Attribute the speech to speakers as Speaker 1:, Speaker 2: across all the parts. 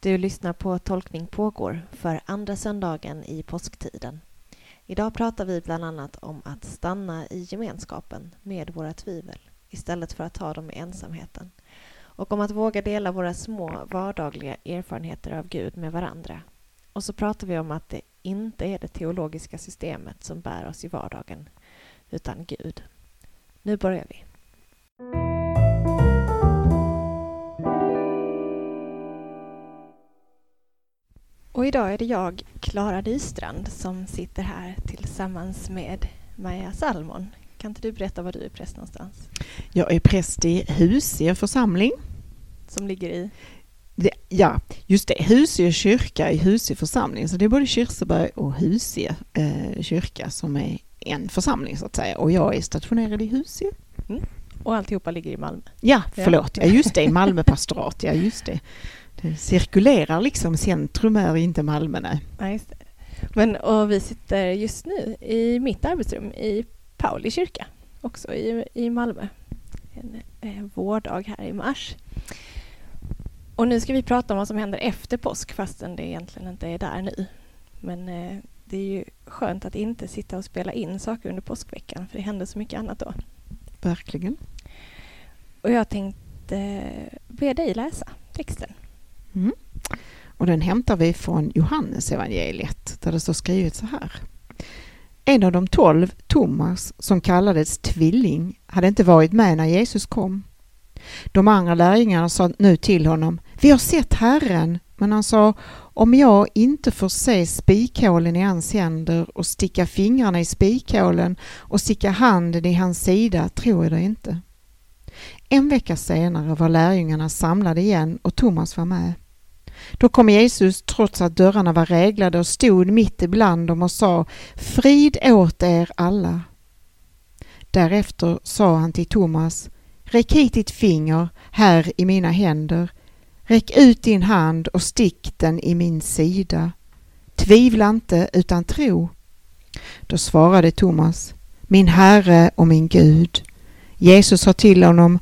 Speaker 1: Du lyssnar på Tolkning pågår för andra söndagen i påsktiden. Idag pratar vi bland annat om att stanna i gemenskapen med våra tvivel istället för att ta dem i ensamheten och om att våga dela våra små vardagliga erfarenheter av Gud med varandra. Och så pratar vi om att det inte är det teologiska systemet som bär oss i vardagen utan Gud. Nu börjar vi. Idag är det jag, Klara Nystrand, som sitter här tillsammans med Maja Salmon. Kan inte du berätta var du är präst någonstans?
Speaker 2: Jag är präst i Husie församling.
Speaker 1: Som ligger i?
Speaker 2: Det, ja, just det. Husie kyrka i Husie församling. Så det är både Kirseberg och Husie eh, kyrka som är en församling så att säga. Och jag är stationerad i Husie.
Speaker 1: Mm. Och alltihopa ligger i Malmö?
Speaker 2: Ja, förlåt. Ja, just det. Malmö pastorat. Ja, just det. Det cirkulerar liksom. Centrum är inte Malmö, nej.
Speaker 1: Ja. Men och vi sitter just nu i mitt arbetsrum i Pauli kyrka, också i, i Malmö. En, en eh, vårdag här i mars. Och nu ska vi prata om vad som händer efter påsk fastän det egentligen inte är där nu. Men eh, det är ju skönt att inte sitta och spela in saker under påskveckan för det händer så mycket annat då.
Speaker 2: Verkligen.
Speaker 1: Och jag tänkte be dig läsa texten.
Speaker 2: Mm. Och den hämtar vi från Johannes evangeliet där det står skrivet så här. En av de tolv, Thomas, som kallades tvilling, hade inte varit med när Jesus kom. De andra lärjungarna sa nu till honom, vi har sett Herren, men han sa, om jag inte får se spikhålen i hans händer och sticka fingrarna i spikhålen och sticka handen i hans sida tror jag det inte. En vecka senare var lärjungarna samlade igen och Thomas var med. Då kom Jesus trots att dörrarna var reglade och stod mitt ibland dem och sa Frid åt er alla. Därefter sa han till Thomas Räck hit ditt finger här i mina händer. Räck ut din hand och stick den i min sida. Tvivla inte utan tro. Då svarade Thomas Min Herre och min Gud. Jesus sa till honom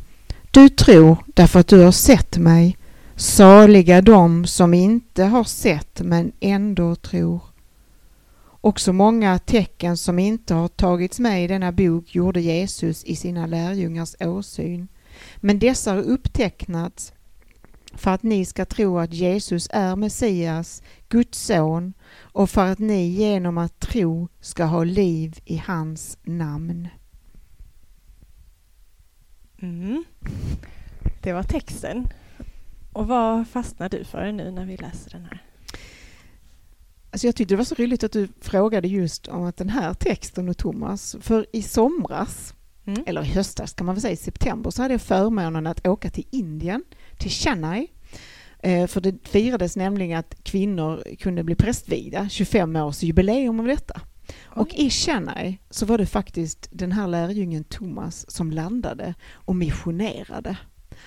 Speaker 2: du tror därför att du har sett mig. Saliga de som inte har sett men ändå tror. Också många tecken som inte har tagits med i denna bok gjorde Jesus i sina lärjungars åsyn. Men dessa har upptecknats för att ni ska tro att Jesus är Messias, Guds son, och för att ni genom att tro ska ha liv i hans namn.
Speaker 1: Mm. Det var texten. Och vad fastnar du för nu när vi läser den här?
Speaker 2: Alltså jag tyckte det var så roligt att du frågade just om att den här texten och Thomas, för i somras, mm. eller i höstas kan man väl säga, i september, så hade jag förmånen att åka till Indien, till Chennai, eh, för det firades nämligen att kvinnor kunde bli prästvigda, 25 års jubileum av detta. Och i Chennai så var det faktiskt den här lärjungen Thomas som landade och missionerade.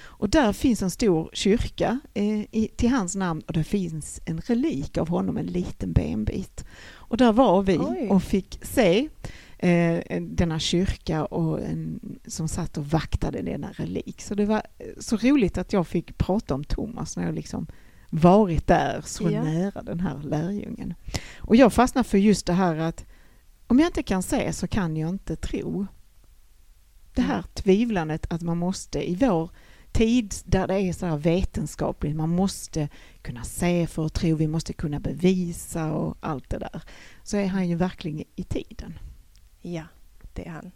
Speaker 2: Och där finns en stor kyrka eh, i, till hans namn och det finns en relik av honom, en liten benbit. Och där var vi Oj. och fick se eh, denna kyrka och en, som satt och vaktade denna relik. Så det var eh, så roligt att jag fick prata om Thomas när jag liksom varit där så ja. nära den här lärjungen. Och jag fastnade för just det här att om jag inte kan se så kan jag inte tro. Det här mm. tvivlandet att man måste i vår tid där det är så vetenskapligt, man måste kunna se för att tro, vi måste kunna bevisa och allt det där, så är han ju verkligen i tiden.
Speaker 1: Ja, det är han.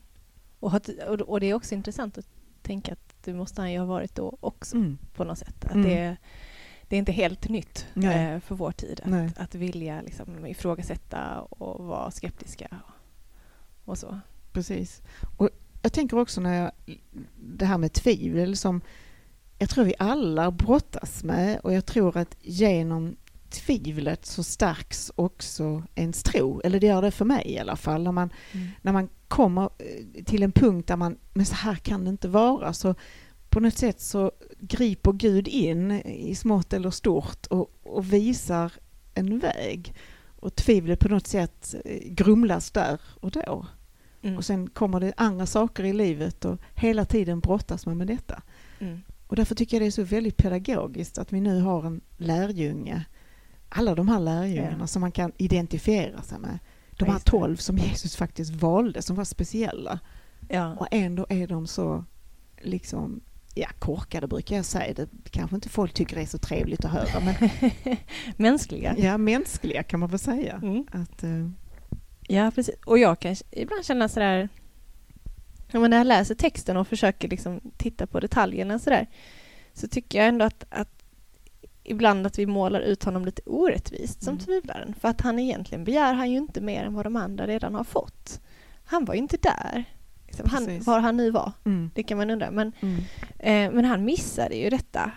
Speaker 1: Och, och det är också intressant att tänka att det måste han ju ha varit då också mm. på något sätt. Att mm. det, det är inte helt nytt eh, för vår tid att, att vilja liksom ifrågasätta och vara skeptiska och så.
Speaker 2: Precis. Och jag tänker också när jag, det här med tvivel som jag tror vi alla brottas med och jag tror att genom tvivlet så stärks också ens tro, eller det gör det för mig i alla fall. När man, mm. när man kommer eh, till en punkt där man, men så här kan det inte vara, så på något sätt så griper Gud in i smått eller stort och, och visar en väg. Och tvivlet på något sätt eh, grumlas där och då. Mm. Och sen kommer det andra saker i livet och hela tiden brottas man med detta. Mm. Och därför tycker jag det är så väldigt pedagogiskt att vi nu har en lärjunge, alla de här lärjungarna
Speaker 1: Ja.
Speaker 2: som man kan identifiera sig med. De här tolv som Jesus faktiskt valde, som var speciella.
Speaker 1: Ja.
Speaker 2: Och ändå är de så liksom, ja korkade brukar jag säga, det kanske inte folk tycker är så trevligt att höra, men
Speaker 1: Mänskliga.
Speaker 2: ja, mänskliga kan man väl säga.
Speaker 1: Mm.
Speaker 2: Att, eh,
Speaker 1: Ja, precis. Och jag kan ibland känna sådär... När jag läser texten och försöker liksom titta på detaljerna sådär så tycker jag ändå att, att ibland att vi målar ut honom lite orättvist som
Speaker 2: Mm.
Speaker 1: tvivlaren. För att han egentligen begär han ju inte mer än vad de andra redan har fått. Han var ju inte där. Liksom, han, var han nu var,
Speaker 2: mm,
Speaker 1: det kan man undra. Men,
Speaker 2: mm,
Speaker 1: eh, men han missade ju detta.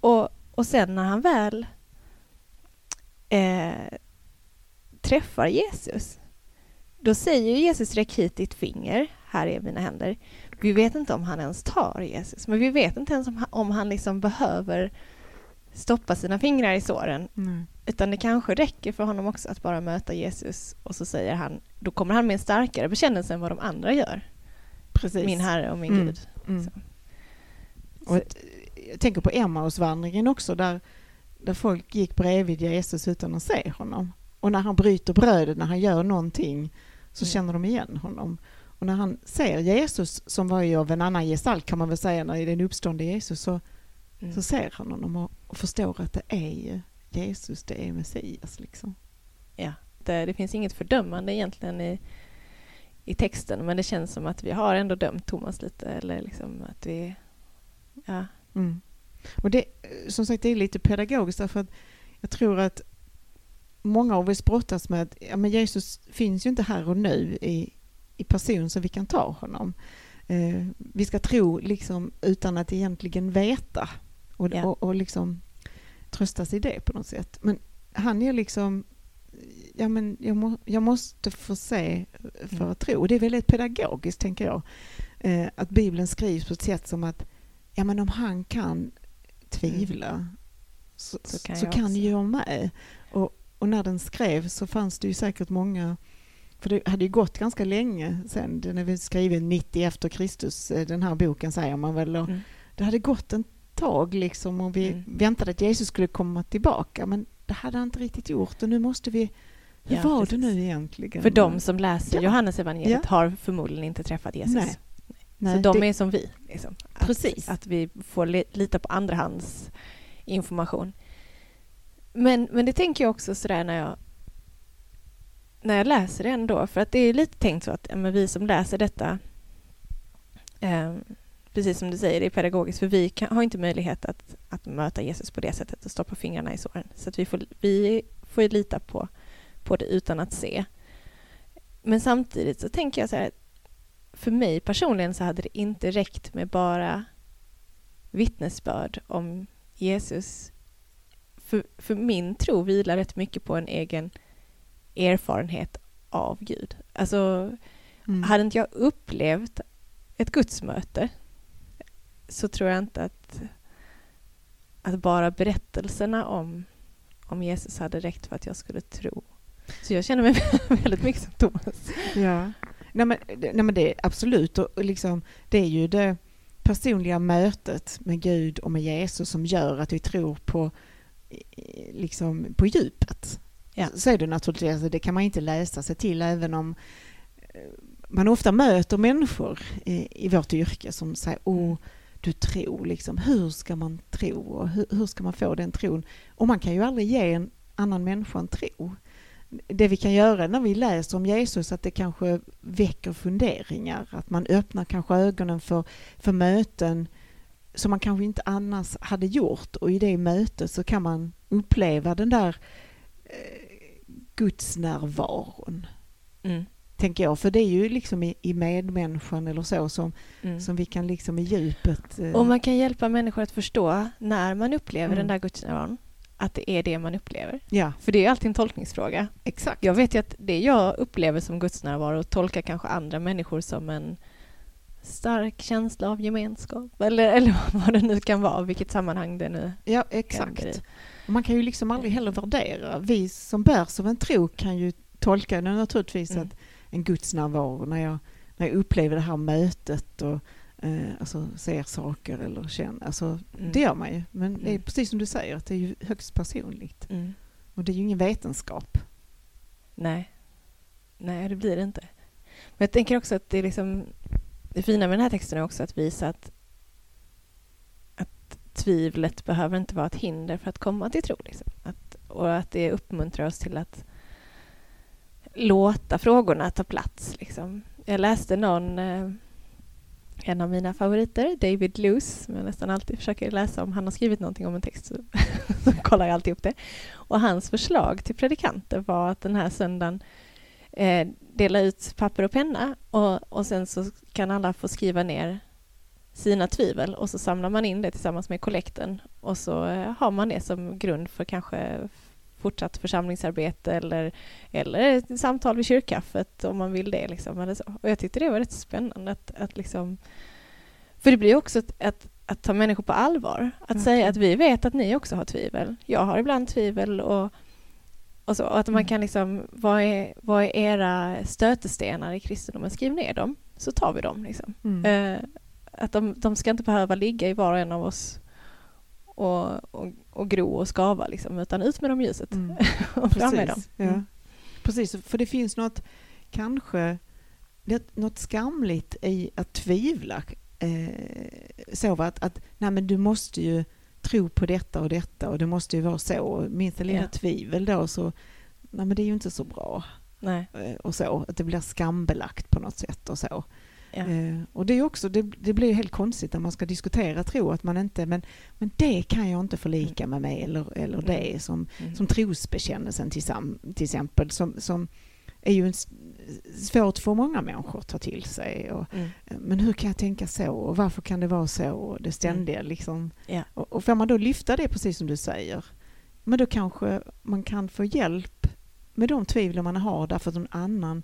Speaker 1: Och, och sen när han väl eh, träffar Jesus då säger Jesus räck hit ditt finger, här är mina händer. Vi vet inte om han ens tar Jesus, men vi vet inte ens om han, om han liksom behöver stoppa sina fingrar i såren.
Speaker 2: nej.
Speaker 1: Utan det kanske räcker för honom också att bara möta Jesus och så säger han, då kommer han med en starkare bekännelse än vad de andra gör.
Speaker 2: Precis.
Speaker 1: Min Herre och min
Speaker 2: Mm.
Speaker 1: Gud.
Speaker 2: Mm.
Speaker 1: Så.
Speaker 2: Och ett, jag tänker på Emmausvandringen också där, där folk gick bredvid Jesus utan att se honom. Och när han bryter brödet, när han gör någonting så
Speaker 1: Mm.
Speaker 2: känner de igen honom. Och när han ser Jesus, som var ju av en annan gestalt kan man väl säga, när det är den uppstående Jesus, så,
Speaker 1: Mm.
Speaker 2: så ser han honom och, och förstår att det är ju Jesus, det är Messias liksom.
Speaker 1: det, det finns inget fördömande egentligen i, i texten men det känns som att vi har ändå dömt Thomas lite eller liksom att vi... Ja,
Speaker 2: Mm. Och det, som sagt, det är lite pedagogiskt därför att jag tror att många av oss brottas med att ja, men Jesus finns ju inte här och nu i, i person så vi kan ta honom. Eh, vi ska tro liksom utan att egentligen veta och,
Speaker 1: Ja.
Speaker 2: och, och liksom tröstas i det på något sätt. Men han är liksom Ja, men jag, må, jag måste få se för
Speaker 1: Mm.
Speaker 2: att tro. Och det är väldigt pedagogiskt, tänker jag. Eh, att Bibeln skrivs på ett sätt som att ja, men om han kan tvivla så,
Speaker 1: Så
Speaker 2: så
Speaker 1: kan
Speaker 2: kan,
Speaker 1: jag
Speaker 2: så
Speaker 1: också.
Speaker 2: jag med. Och, och när den skrevs så fanns det ju säkert många för det hade ju gått ganska länge sen, den är väl skriven 90 efter Kristus, eh, den här boken säger man väl. Och
Speaker 1: Mm.
Speaker 2: Det hade gått en tag liksom och vi
Speaker 1: Mm.
Speaker 2: väntade att Jesus skulle komma tillbaka men det hade han inte riktigt gjort och nu måste vi, hur
Speaker 1: Ja,
Speaker 2: var
Speaker 1: precis.
Speaker 2: det nu egentligen?
Speaker 1: För de som läser
Speaker 2: Ja.
Speaker 1: Johannes evangeliet
Speaker 2: Ja.
Speaker 1: har förmodligen inte träffat Jesus.
Speaker 2: Nej. Nej,
Speaker 1: så de
Speaker 2: det-
Speaker 1: är som vi. Liksom. Att,
Speaker 2: Precis.
Speaker 1: Att vi får li- lita på andrahands information. Men, men det tänker jag också sådär när jag när jag läser det ändå, för att det är lite tänkt så att men vi som läser detta eh, precis som du säger, det är pedagogiskt för vi kan, har inte möjlighet att, att möta Jesus på det sättet och stoppa fingrarna i såren. Så vi får, vi får ju lita på, på det utan att se. Men samtidigt så tänker jag så här, för mig personligen så hade det inte räckt med bara vittnesbörd om Jesus. För, för min tro vilar rätt mycket på en egen erfarenhet av Gud. Alltså,
Speaker 2: Mm.
Speaker 1: hade inte jag upplevt ett gudsmöte så tror jag inte att, att bara berättelserna om, om Jesus hade räckt för att jag skulle tro. Så jag känner mig väldigt mycket som Thomas.
Speaker 2: Ja. Nej, men, nej men det är absolut, och, liksom, det är ju det personliga mötet med Gud och med Jesus som gör att vi tror på, liksom, på djupet.
Speaker 1: Ja.
Speaker 2: Så är det naturligtvis, alltså, det kan man inte läsa sig till även om eh, man ofta möter människor i, i vårt yrke som säger åh, du tror liksom, hur ska man tro och hur, hur ska man få den tron? Och man kan ju aldrig ge en annan människa en tro. Det vi kan göra när vi läser om Jesus, att det kanske väcker funderingar, att man öppnar kanske ögonen för, för möten som man kanske inte annars hade gjort och i det mötet så kan man uppleva den där eh, gudsnärvaron
Speaker 1: Mm
Speaker 2: tänker jag. För det är ju liksom i, i medmänniskan eller så som,
Speaker 1: Mm.
Speaker 2: som vi kan liksom i djupet... eh,
Speaker 1: Och man kan hjälpa människor att förstå när man upplever
Speaker 2: Mm.
Speaker 1: den där gudsnärvaron, att det är det man upplever.
Speaker 2: Ja,
Speaker 1: För det är alltid en tolkningsfråga.
Speaker 2: exakt.
Speaker 1: Jag vet ju att det jag upplever som gudsnärvaro tolkar kanske andra människor som en stark känsla av gemenskap. Eller, eller vad det nu kan vara, vilket sammanhang det nu
Speaker 2: Ja, exakt. Man kan ju liksom aldrig heller värdera. Vi som bärs av en tro kan ju tolka det naturligtvis
Speaker 1: Mm.
Speaker 2: att en gudsnärvaro när jag, när jag upplever det här mötet och eh, alltså ser saker eller känner. Alltså,
Speaker 1: Mm.
Speaker 2: Det gör man ju, men det är
Speaker 1: Mm.
Speaker 2: precis som du säger, att det är ju högst personligt.
Speaker 1: Mm.
Speaker 2: Och det är ju ingen vetenskap.
Speaker 1: Nej. Nej, det blir det inte. Men jag tänker också att det är liksom... Det fina med den här texten är också att visa att, att tvivlet behöver inte vara ett hinder för att komma till tro. Liksom. Att, och att det uppmuntrar oss till att låta frågorna ta plats. Liksom. Jag läste någon, eh, en av mina favoriter, David Luce, som jag nästan alltid försöker läsa om. Han har skrivit någonting om en text, så, så kollar jag alltid upp det. Och hans förslag till predikanter var att den här söndagen eh, dela ut papper och penna och, och sen så kan alla få skriva ner sina tvivel och så samlar man in det tillsammans med kollekten och så eh, har man det som grund för kanske fortsatt församlingsarbete eller, eller ett samtal vid kyrkkaffet om man vill det. Liksom, eller så. Och jag tyckte det var rätt spännande att, att liksom... För det blir också att, att, att ta människor på allvar. Att
Speaker 2: Verkligen.
Speaker 1: säga att vi vet att ni också har tvivel. Jag har ibland tvivel och, och så. Och att man
Speaker 2: Mm.
Speaker 1: kan liksom, vad är, vad är era stötestenar i kristendomen? Skriv ner dem, så tar vi dem. Liksom.
Speaker 2: Mm.
Speaker 1: Eh, att de, de ska inte behöva ligga i var och en av oss och, och, och gro och skava, liksom, utan ut med dem ljuset
Speaker 2: Mm.
Speaker 1: och fram med dem.
Speaker 2: Precis, ja.
Speaker 1: Mm.
Speaker 2: Precis, för det finns något, kanske, något skamligt i att tvivla. Eh, så att, att nej men du måste ju tro på detta och detta och det måste ju vara så. Och Minsta lilla
Speaker 1: Ja.
Speaker 2: tvivel då så, nej men det är ju inte så bra.
Speaker 1: Nej.
Speaker 2: Eh, och så, att det blir skambelagt på något sätt och så.
Speaker 1: Ja.
Speaker 2: Eh, och det är också, det, det blir helt konstigt när man ska diskutera tro att man inte, men, men det kan jag inte förlika mig med eller, eller det som,
Speaker 1: Mm.
Speaker 2: som trosbekännelsen till, sam, till exempel som, som är ju en, svårt för många människor att ta till sig. Och,
Speaker 1: Mm.
Speaker 2: men hur kan jag tänka så och varför kan det vara så? Och det ständiga liksom.
Speaker 1: Ja.
Speaker 2: Och, och får man då lyfta det precis som du säger, men då kanske man kan få hjälp med de tvivel man har därför att någon annan,
Speaker 1: Mm.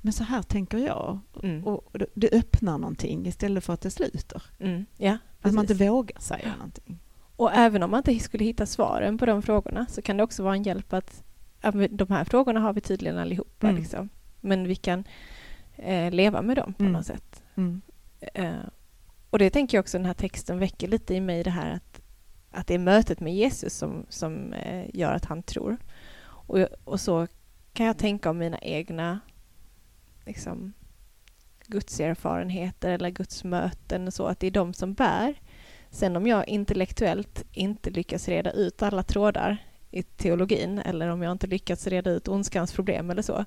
Speaker 2: Men så här tänker jag.
Speaker 1: Mm.
Speaker 2: Och det, öppnar någonting istället för att det slutar.
Speaker 1: Mm. Ja,
Speaker 2: Att man inte vågar säga någonting.
Speaker 1: Och även om man inte skulle hitta svaren på de frågorna så kan det också vara en hjälp att de här frågorna har vi tydligen allihopa.
Speaker 2: Mm.
Speaker 1: Liksom. Men vi kan eh, leva med dem på
Speaker 2: Mm.
Speaker 1: något sätt.
Speaker 2: Mm.
Speaker 1: Eh, och det tänker jag också den här texten väcker lite i mig det här att, att det är mötet med Jesus som, som eh, gör att han tror. Och, och så kan jag tänka om mina egna liksom, gudserfarenheter eller gudsmöten och så, att det är de som bär. Sen om jag intellektuellt inte lyckas reda ut alla trådar i teologin eller om jag inte lyckats reda ut ondskans problem eller så,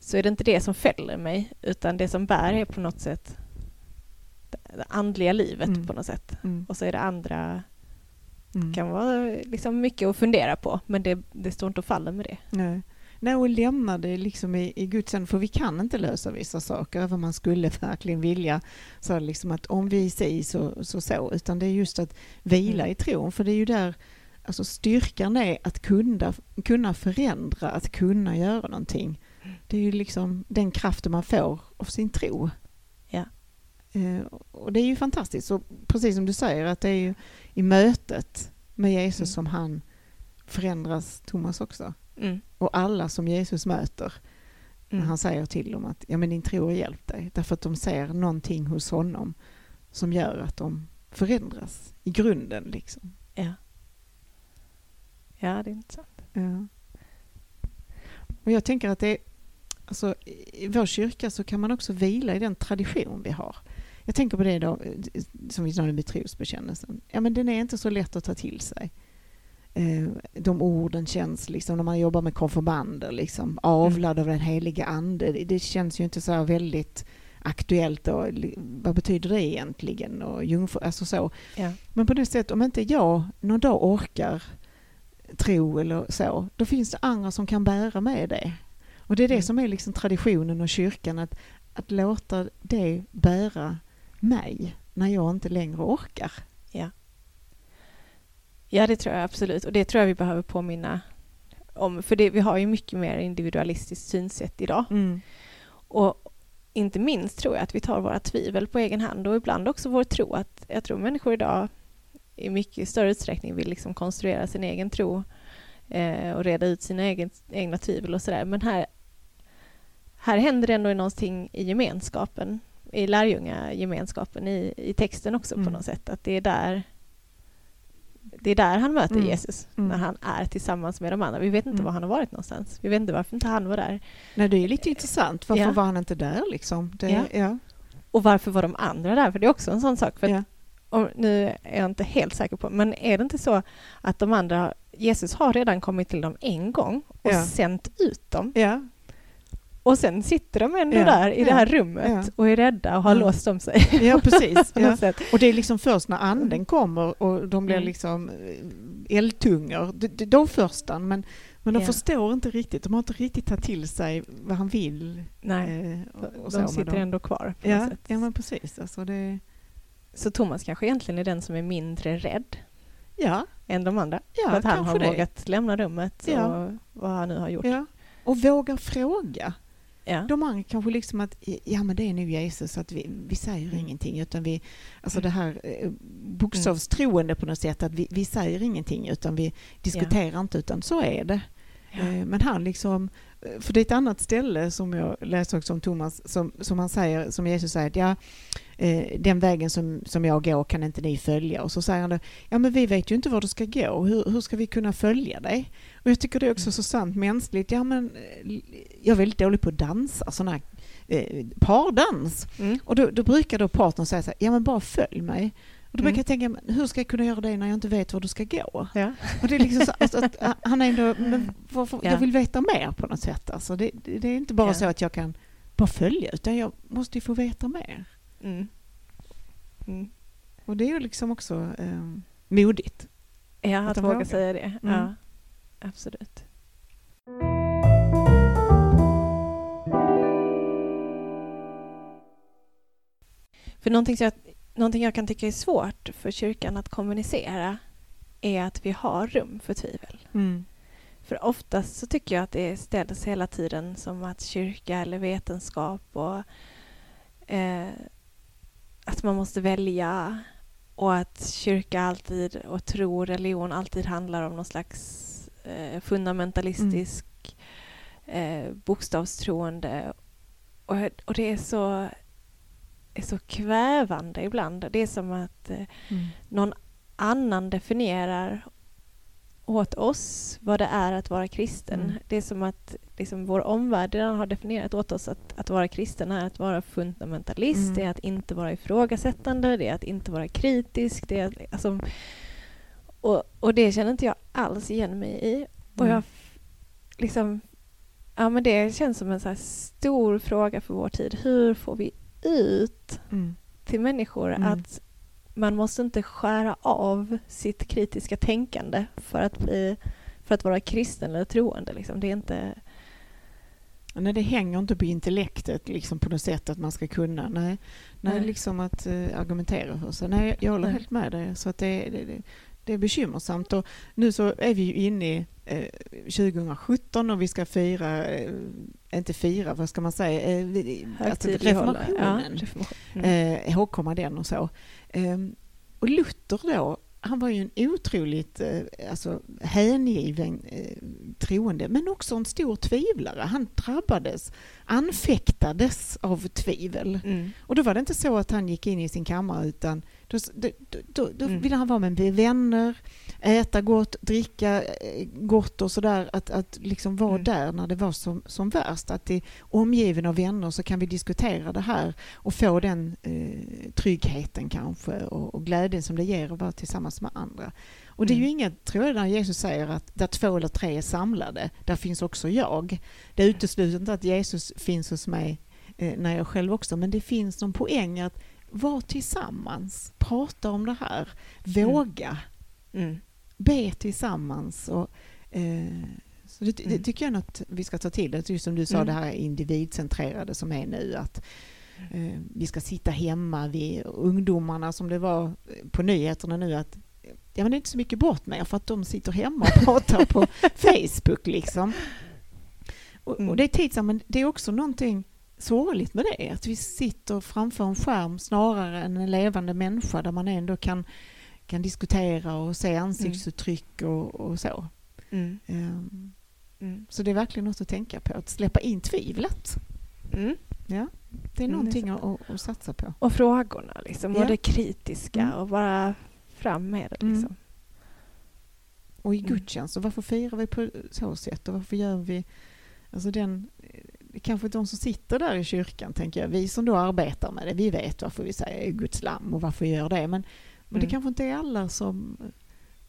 Speaker 1: så är det inte det som fäller mig, utan det som bär är på något sätt det andliga livet
Speaker 2: Mm.
Speaker 1: på något sätt.
Speaker 2: Mm.
Speaker 1: Och så är det andra,
Speaker 2: Mm.
Speaker 1: kan vara liksom mycket att fundera på, men det, det står inte och faller med det.
Speaker 2: Nej. Nej, och lämna det liksom i, i Guds hand, för vi kan inte lösa vissa saker, även om man skulle verkligen vilja. Så liksom att om vi säger så, så så, utan det är just att vila
Speaker 1: Mm.
Speaker 2: i tron, för det är ju där alltså styrkan är att kunna, kunna förändra, att kunna göra någonting. Det är ju liksom den kraften man får av sin tro.
Speaker 1: Ja.
Speaker 2: Eh, och det är ju fantastiskt, så precis som du säger, att det är ju i mötet med Jesus
Speaker 1: Mm.
Speaker 2: som han förändras, Thomas också
Speaker 1: Mm.
Speaker 2: och alla som Jesus möter när
Speaker 1: Mm.
Speaker 2: han säger till dem att ja, men din tro har hjälpt dig. Därför att de ser någonting hos honom som gör att de förändras i grunden. Liksom.
Speaker 1: Ja. ja, det är intressant.
Speaker 2: Ja. Och jag tänker att det är, alltså, i vår kyrka så kan man också vila i den tradition vi har. Jag tänker på det då, eh, som vi nämnde med trosbekännelsen. Ja, men den är inte så lätt att ta till sig. Eh, De orden känns liksom när man jobbar med konfirmander, liksom, avlad av den heliga ande. Det- känns ju inte så väldigt aktuellt. Och, vad betyder det egentligen? Och jungfru, alltså så.
Speaker 1: Ja.
Speaker 2: Men på det sättet, om inte jag någon dag orkar tro eller så, då finns det andra som kan bära med det. Och det är det
Speaker 1: Mm.
Speaker 2: som är liksom traditionen och kyrkan, att, att låta det bära mig när jag inte längre orkar.
Speaker 1: Ja, det tror jag absolut. Och det tror jag vi behöver påminna om. För det, vi har ju mycket mer individualistiskt synsätt idag. Och inte minst tror jag att vi tar våra tvivel på egen hand och ibland också vår tro. Att jag tror människor idag i mycket större utsträckning vill liksom konstruera sin egen tro eh, och reda ut sina egen, egna tvivel och sådär. Men här, här händer det ändå någonting i gemenskapen. i lärjungagemenskapen i, i texten också
Speaker 2: Mm.
Speaker 1: på något sätt. Att det är där det är där han möter
Speaker 2: Mm.
Speaker 1: Jesus,
Speaker 2: Mm.
Speaker 1: när han är tillsammans med de andra. Vi vet inte
Speaker 2: Mm.
Speaker 1: var han har varit någonstans. Vi vet inte varför inte han var där.
Speaker 2: Nej, det är lite intressant. Varför
Speaker 1: Ja.
Speaker 2: var han inte där liksom? Det,
Speaker 1: Ja.
Speaker 2: ja.
Speaker 1: Och varför var de andra där? För det är också en sån sak. För
Speaker 2: Ja.
Speaker 1: och nu är jag inte helt säker på, men är det inte så att de andra, Jesus har redan kommit till dem en gång och sänt ut dem. Och sen sitter de ändå
Speaker 2: Ja,
Speaker 1: där i det
Speaker 2: ja,
Speaker 1: här rummet
Speaker 2: ja.
Speaker 1: och är rädda och har
Speaker 2: Ja.
Speaker 1: låst om sig.
Speaker 2: ja, precis. Och det är liksom först när anden kommer och de blir
Speaker 1: Mm.
Speaker 2: liksom eh, eldtungor, d- d- då först han. Men, men de förstår inte riktigt, de har inte riktigt tagit till sig vad han vill.
Speaker 1: Nej,
Speaker 2: eh, och,
Speaker 1: de sitter ändå kvar.
Speaker 2: Ja,
Speaker 1: sätt.
Speaker 2: ja, men precis. Alltså det,
Speaker 1: Så Thomas kanske egentligen är den som är mindre rädd
Speaker 2: ja,
Speaker 1: än de andra.
Speaker 2: ja
Speaker 1: för att han har
Speaker 2: det.
Speaker 1: vågat lämna rummet och vad han nu har gjort.
Speaker 2: Och vågar fråga.
Speaker 1: Ja.
Speaker 2: De andra kanske liksom att, ja men det är nog Jesus, att vi, vi säger
Speaker 1: Mm.
Speaker 2: ingenting utan vi, alltså det här eh, bokstavstroende på något sätt, att vi, vi säger ingenting utan vi diskuterar inte utan så är det.
Speaker 1: Ja.
Speaker 2: Eh, Men han liksom, eh, för det är ett annat ställe som jag läste också om Thomas, som, som han säger, som Jesus säger att ja, den vägen som, som jag går kan inte ni följa. Och så säger han då, ja men vi vet ju inte var du ska gå, hur, hur ska vi kunna följa dig? Och jag tycker det är också
Speaker 1: Mm.
Speaker 2: så sant mänskligt, ja men eh, jag är väldigt dålig på att dansa, sån här eh, pardans.
Speaker 1: Mm.
Speaker 2: Och då, då brukar då partnern säga så här, ja men bara följ mig. Och då
Speaker 1: Mm.
Speaker 2: brukar jag tänka, hur ska jag kunna göra det när jag inte vet var du ska gå?
Speaker 1: Ja.
Speaker 2: Och det är liksom så, alltså, att ah, han är ändå, men varför,
Speaker 1: Ja.
Speaker 2: jag vill veta mer på något sätt. Alltså, det, det är inte bara
Speaker 1: Ja.
Speaker 2: så att jag kan bara följa, utan jag måste ju få veta mer.
Speaker 1: Mm. Mm.
Speaker 2: Och det är ju liksom också eh, modigt.
Speaker 1: Ja,
Speaker 2: Att
Speaker 1: att våga säga det.
Speaker 2: Mm.
Speaker 1: Ja, absolut. För någonting, jag, någonting jag kan tycka är svårt för kyrkan att kommunicera är att vi har rum för tvivel.
Speaker 2: Mm.
Speaker 1: För oftast så tycker jag att det ställs hela tiden som att kyrka eller vetenskap och eh, att man måste välja och att kyrka alltid och tro, religion alltid handlar om någon slags eh, fundamentalistisk eh, bokstavstroende. Och, och det är så, är så kvävande ibland. Det är som att eh,
Speaker 2: Mm.
Speaker 1: någon annan definierar åt oss vad det är att vara kristen.
Speaker 2: Mm.
Speaker 1: Det är som att liksom, vår omvärld redan har definierat åt oss att, att vara kristen är att vara fundamentalist,
Speaker 2: Mm.
Speaker 1: det är att inte vara ifrågasättande, det är att inte vara kritisk. Det är, att- alltså, och, och det känner inte jag alls igen mig i. Och
Speaker 2: Mm.
Speaker 1: jag liksom, ja men det känns som en så stor fråga för vår tid. Hur får vi ut
Speaker 2: Mm.
Speaker 1: till människor
Speaker 2: Mm.
Speaker 1: att man måste inte skära av sitt kritiska tänkande för att, bli, för att vara kristen eller troende. Liksom. Det är inte...
Speaker 2: Nej, det hänger inte på intellektet liksom, på något sätt att man ska kunna. Nej, nej,
Speaker 1: Nej.
Speaker 2: liksom att eh, argumentera för sig. Nej, jag håller
Speaker 1: Nej.
Speaker 2: helt med dig. Så att det, det, det, det är bekymmersamt. Och nu så är vi ju inne i eh, 2017 och vi ska fira, eh, inte fira, vad ska man säga, eh, alltså reformationen.
Speaker 1: Ja. Mm.
Speaker 2: eh, ihågkomma den och så. Ehm, och Luther då, han var ju en otroligt eh, alltså, hängiven eh, troende, men också en stor tvivlare. Han drabbades, anfäktades av tvivel.
Speaker 1: Mm.
Speaker 2: Och då var det inte så att han gick in i sin kammare utan då, då, då, då,
Speaker 1: Mm.
Speaker 2: ville han vara med vänner, äta gott, dricka eh, gott och sådär. Att, att liksom vara
Speaker 1: Mm.
Speaker 2: där när det var som, som värst. Att i omgiven av vänner så kan vi diskutera det här och få den eh, tryggheten kanske och, och glädjen som det ger att vara tillsammans med andra. Och det är ju
Speaker 1: Mm.
Speaker 2: inget, tror jag, när Jesus säger att där två eller tre är samlade, där finns också jag. Det utesluter inte att Jesus finns hos mig eh, när jag själv också, men det finns någon poäng att vara tillsammans, prata om det här, våga,
Speaker 1: Mm.
Speaker 2: be tillsammans. Och, eh, så det, det
Speaker 1: Mm.
Speaker 2: tycker jag är något vi ska ta till oss, just som du sa
Speaker 1: Mm.
Speaker 2: det här individcentrerade som är nu, att eh, vi ska sitta hemma, vi ungdomarna som det var på nyheterna nu, att det är inte så mycket brott mer för att de sitter hemma och pratar på Facebook liksom. Och,
Speaker 1: Mm.
Speaker 2: och det är tidsamt, men det är också någonting sorgligt med det, att vi sitter framför en skärm snarare än en levande människa där man ändå kan, kan diskutera och se ansiktsuttryck och, och så.
Speaker 1: Mm.
Speaker 2: Ehm,
Speaker 1: Mm.
Speaker 2: Så det är verkligen något att tänka på, att släppa in tvivlet.
Speaker 1: Mm.
Speaker 2: Ja, det är
Speaker 1: Mm,
Speaker 2: någonting
Speaker 1: det är
Speaker 2: att, att satsa på.
Speaker 1: Och frågorna liksom,
Speaker 2: Ja.
Speaker 1: och det kritiska
Speaker 2: Mm.
Speaker 1: och bara fram med det.
Speaker 2: Mm.
Speaker 1: Liksom.
Speaker 2: Och i
Speaker 1: Mm.
Speaker 2: gudstjänst, och varför firar vi på så sätt och varför gör vi... Alltså den, kanske de som sitter där i kyrkan, tänker jag, vi som då arbetar med det, vi vet varför vi säger Guds lamm och varför vi gör det. Men, men det
Speaker 1: Mm.
Speaker 2: kanske inte är alla som,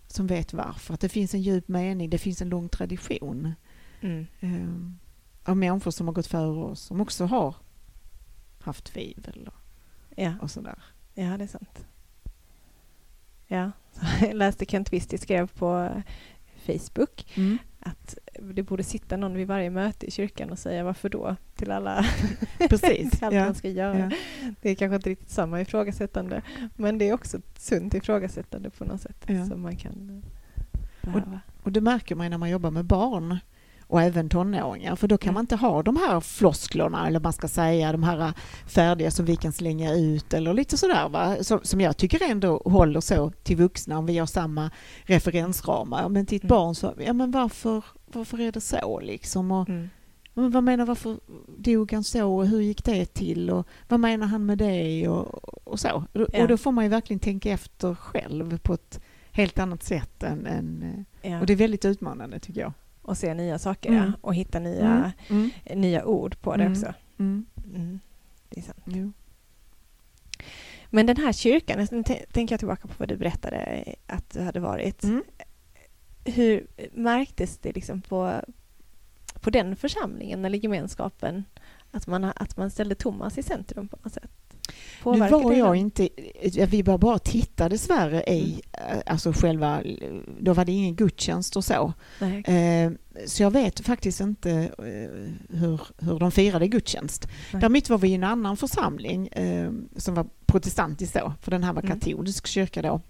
Speaker 2: som vet varför. Att det finns en djup mening, det finns en lång tradition
Speaker 1: Mm.
Speaker 2: eh, av människor som har gått före oss, som också har haft tvivel och,
Speaker 1: Ja.
Speaker 2: och sådär.
Speaker 1: ja, det är sant. Ja, jag läste Kent Wisti skrev på Facebook
Speaker 2: Mm.
Speaker 1: att det borde sitta någon vid varje möte i kyrkan och säga varför då till alla
Speaker 2: Precis,
Speaker 1: till allt
Speaker 2: ja.
Speaker 1: man ska göra.
Speaker 2: Ja.
Speaker 1: Det är kanske inte riktigt samma ifrågasättande men det är också ett sunt ifrågasättande på något sätt
Speaker 2: Ja.
Speaker 1: som man kan behöva.
Speaker 2: Och det märker man när man jobbar med barn och även tonåringar för då kan
Speaker 1: Mm.
Speaker 2: man inte ha de här flosklerna eller man ska säga de här färdiga som vi kan slänga ut eller lite sådär va som, som jag tycker ändå håller så till vuxna om vi har samma referensramar men till ett
Speaker 1: Mm.
Speaker 2: barn så ja men varför, varför är det så liksom och
Speaker 1: Mm.
Speaker 2: men vad menar varför dog han så och hur gick det till och vad menar han med det och, och så
Speaker 1: Ja.
Speaker 2: och då får man ju verkligen tänka efter själv på ett helt annat sätt än, än
Speaker 1: Ja.
Speaker 2: och det är väldigt utmanande tycker jag.
Speaker 1: Och se nya saker
Speaker 2: Mm.
Speaker 1: och hitta nya,
Speaker 2: Mm.
Speaker 1: nya ord på det
Speaker 2: Mm.
Speaker 1: också.
Speaker 2: Mm.
Speaker 1: Mm. Det är sant.
Speaker 2: Jo.
Speaker 1: Men den här kyrkan, nu tänker jag tillbaka på vad du berättade att du hade varit.
Speaker 2: Mm.
Speaker 1: Hur märktes det liksom på, på den församlingen eller gemenskapen att man, att man ställde Thomas i centrum på något sätt?
Speaker 2: Nu
Speaker 1: Påverkade
Speaker 2: var jag inte, vi bara, bara tittade dessvärre i,
Speaker 1: Mm.
Speaker 2: eh, alltså själva, då var det ingen gudstjänst och så. Eh, Så jag vet faktiskt inte eh, hur, hur de firade gudstjänst.
Speaker 1: Nej.
Speaker 2: Däremot var vi i en annan församling eh, som var protestantisk då, för den här var
Speaker 1: Mm.
Speaker 2: katolsk kyrka då.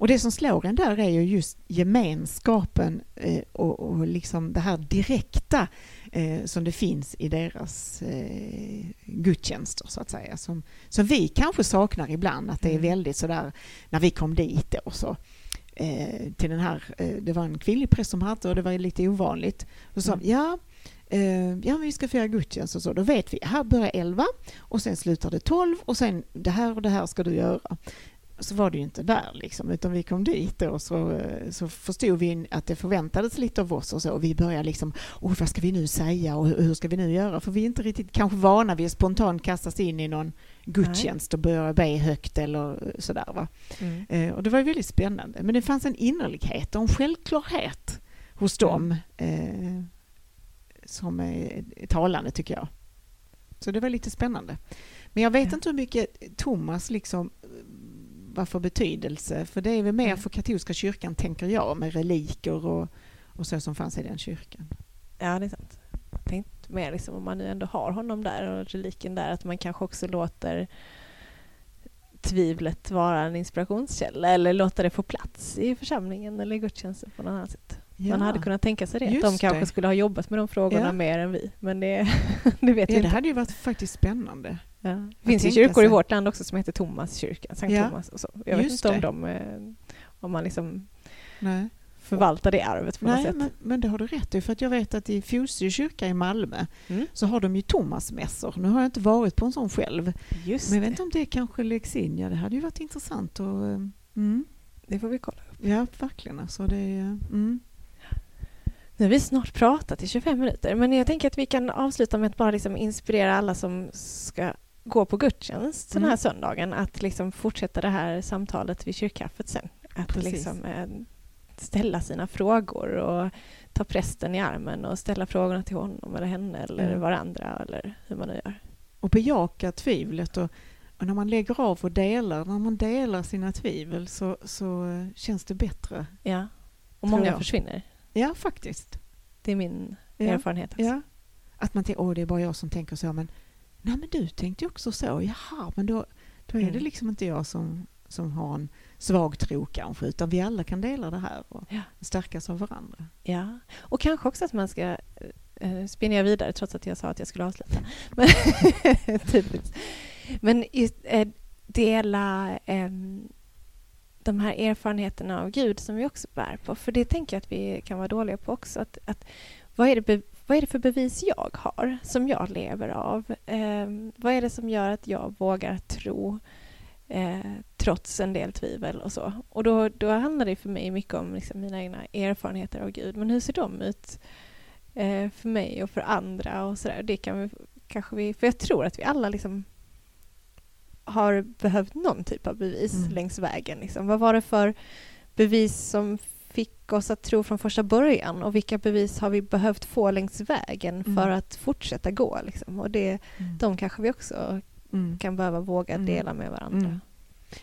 Speaker 2: Och det som slår en där är ju just gemenskapen eh, och, och liksom det här direkta eh, som det finns i deras eh, gudstjänster så att säga. Som, som vi kanske saknar ibland, att det är
Speaker 1: Mm.
Speaker 2: väldigt sådär när vi kom dit då så eh, till den här, eh, det var en kvinnlig präst som hade och det var lite ovanligt. Då sa
Speaker 1: Mm.
Speaker 2: ja, eh, ja vi ska fira gudstjänst och så, då vet vi, här börjar 11 och sen slutar det 12 och sen det här och det här ska du göra. Så var det ju inte där liksom, utan vi kom dit och så, eh, så förstod vi att det förväntades lite av oss och så och vi började liksom, oh, vad ska vi nu säga och hur ska vi nu göra? För vi är inte riktigt kanske vana vid att spontant kastas in i någon gudstjänst och börja be högt eller sådär va.
Speaker 1: Mm.
Speaker 2: Eh, och det var ju väldigt spännande. Men det fanns en innerlighet och en självklarhet hos dem eh, som är talande tycker jag. Så det var lite spännande. Men jag vet
Speaker 1: Ja.
Speaker 2: inte hur mycket Thomas liksom var för betydelse. För det är väl mer
Speaker 1: Nej.
Speaker 2: för katolska kyrkan tänker jag med reliker och, och så som fanns i den kyrkan.
Speaker 1: Ja, det är sant. Jag tänkte mer liksom, om man nu ändå har honom där och reliken där, att man kanske också låter tvivlet vara en inspirationskälla eller låta det få plats i församlingen eller i gudstjänsten på något annat sätt. Man hade kunnat tänka sig det.
Speaker 2: Just
Speaker 1: De kanske
Speaker 2: det.
Speaker 1: skulle ha jobbat med de frågorna
Speaker 2: Ja.
Speaker 1: mer än vi. Men det, det vet
Speaker 2: Ja, det
Speaker 1: inte.
Speaker 2: hade ju varit faktiskt spännande.
Speaker 1: Ja. Det finns ju kyrkor i
Speaker 2: sig.
Speaker 1: vårt land också som heter Thomaskyrkan, Sankt
Speaker 2: Ja.
Speaker 1: Thomas och så. Jag vet
Speaker 2: Just
Speaker 1: inte om de eh, om man liksom
Speaker 2: Nej.
Speaker 1: förvaltar det arvet på något
Speaker 2: Nej,
Speaker 1: sätt.
Speaker 2: men, men det har du rätt i. För att jag vet att i Fosö kyrka i Malmö
Speaker 1: Mm.
Speaker 2: så har de ju Thomasmässor. Nu har jag inte varit på en sån själv.
Speaker 1: Just
Speaker 2: Men jag vet inte om det kanske läggs in. Ja, det hade ju varit intressant. Och, eh, mm,
Speaker 1: det får vi kolla upp.
Speaker 2: ja, verkligen. Alltså det, är, mm.
Speaker 1: Nu har vi snart pratat i 25 minuter, men jag tänker att vi kan avsluta med att bara liksom inspirera alla som ska gå på gudstjänst den här
Speaker 2: Mm.
Speaker 1: söndagen att liksom fortsätta det här samtalet vid kyrkkaffet sen. Att
Speaker 2: Precis.
Speaker 1: liksom, eh, ställa sina frågor och ta prästen i armen och ställa frågorna till honom eller henne eller
Speaker 2: Ja.
Speaker 1: varandra eller hur man nu gör.
Speaker 2: och bejaka tvivlet. Och, och när man lägger av och delar, när man delar sina tvivel så, så känns det bättre.
Speaker 1: Ja. Och många
Speaker 2: jag.
Speaker 1: försvinner.
Speaker 2: Ja, faktiskt.
Speaker 1: Det är min
Speaker 2: Ja.
Speaker 1: erfarenhet också.
Speaker 2: Ja. Att man tänker, åh det är bara jag som tänker så, men nej men du tänkte ju också så, jaha, men då, då är det
Speaker 1: Mm.
Speaker 2: liksom inte jag som, som har en svag tro kanske, utan vi alla kan dela det här och
Speaker 1: Ja.
Speaker 2: stärkas av varandra.
Speaker 1: Ja, och kanske också att man ska uh, spinna jag vidare trots att jag sa att jag skulle avsluta. Men, typiskt. Men just, eh, dela em, de här erfarenheterna av Gud som vi också bär på. För det tänker jag att vi kan vara dåliga på också. Att, att, vad, är det vad är det för bevis jag har som jag lever av? Eh, vad är det som gör att jag vågar tro eh, trots en del tvivel och så? Och då, då handlar det för mig mycket om liksom, mina egna erfarenheter av Gud. Men hur ser de ut eh, för mig och för andra? och så där? Det kan vi, kanske vi, För jag tror att vi alla liksom har behövt någon typ av bevis mm. längs vägen. Liksom. Vad var det för bevis som fick oss att tro från första början och vilka bevis har vi behövt få längs vägen mm. för att fortsätta gå? Liksom? Och det, mm. De kanske vi också mm. kan behöva våga mm. dela med varandra. Mm.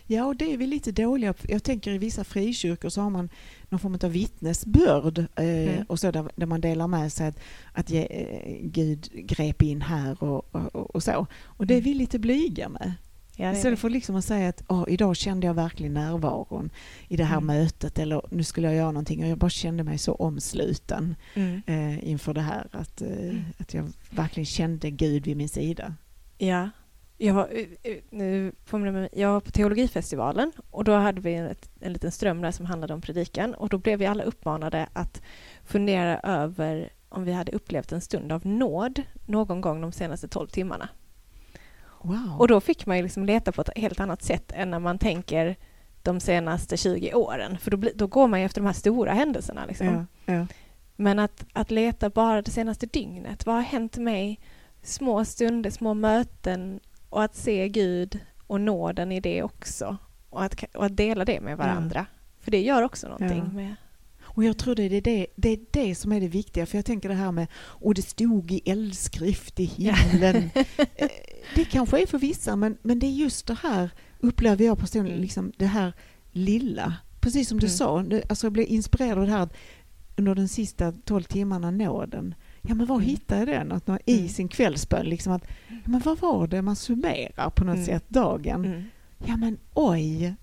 Speaker 2: Ja, och det är vi lite dåliga. Jag tänker i vissa frikyrkor så har man någon form av vittnesbörd eh, och så där, där, man delar med sig att, att ge, eh, Gud grep in här och, och, och, så. Och det är vi lite blyga med. Ja, Istället för liksom att säga att oh, idag kände jag verkligen närvaron i det här mm. mötet eller nu skulle jag göra någonting och jag bara kände mig så omsluten mm. eh, inför det här att, eh, mm. att jag verkligen kände Gud vid min sida.
Speaker 1: Ja, jag var, eh, eh, nu mig, jag var på Teologifestivalen och då hade vi en, en liten ström där som handlade om predikan och då blev vi alla uppmanade att fundera över om vi hade upplevt en stund av nåd någon gång de senaste tolv timmarna. Wow. Och då fick man ju liksom leta på ett helt annat sätt än när man tänker de senaste 20 åren. För då, bli, då går man ju efter de här stora händelserna. Liksom. Ja, ja. Men att, att leta bara det senaste dygnet. Vad har hänt mig? Små stunder, små möten och att se Gud och nåden i det också. Och att, och att dela det med varandra. Ja. För det gör också någonting med
Speaker 2: och jag tror det är det, det är det som är det viktiga, för jag tänker det här med och det stod i eldskrift i himlen. Eh, det kanske är för vissa, men, men det är just det här, upplever jag personligen, mm. liksom det här lilla. Precis som du mm. sa, alltså jag blev inspirerad av det här under de sista tolv timmarna nåden. Ja, men var mm. hittar jag den? Att nå, I mm. sin kvällsbön, liksom att, ja, men vad var det man summerar på något mm. sätt dagen? Mm. Ja, men oj,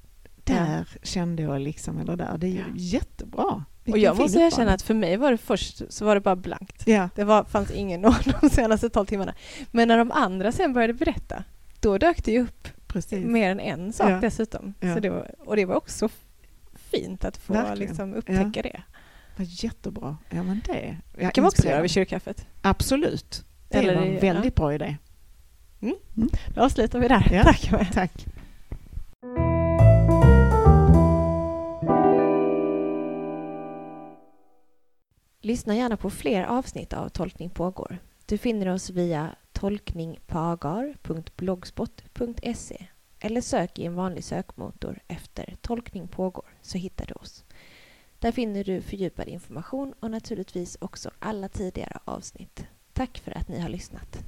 Speaker 2: där ja. kände jag liksom, eller där. Det är ju ja. jättebra.
Speaker 1: Och jag måste erkänna att för mig var det först så var det bara blankt. Ja. Det var, fanns ingen nåd de senaste tolv timmarna. Men när de andra sen började berätta, då dök det ju upp Precis. mer än en sak ja. dessutom. Ja. Så det var, och det var också fint att få liksom upptäcka det.
Speaker 2: Vad jättebra. Ja, men det
Speaker 1: jag kan man också göra vid kyrkkaffet.
Speaker 2: Absolut. Det Eller, var en väldigt bra idé.
Speaker 1: Mm. Mm. Då avslutar vi där. Tack.
Speaker 2: Tack.
Speaker 1: Lyssna gärna på fler avsnitt av Tolkning pågår. Du finner oss via tolkningpagar.blogspot.se eller sök i en vanlig sökmotor efter Tolkning pågår så hittar du oss. Där finner du fördjupad information och naturligtvis också alla tidigare avsnitt. Tack för att ni har lyssnat.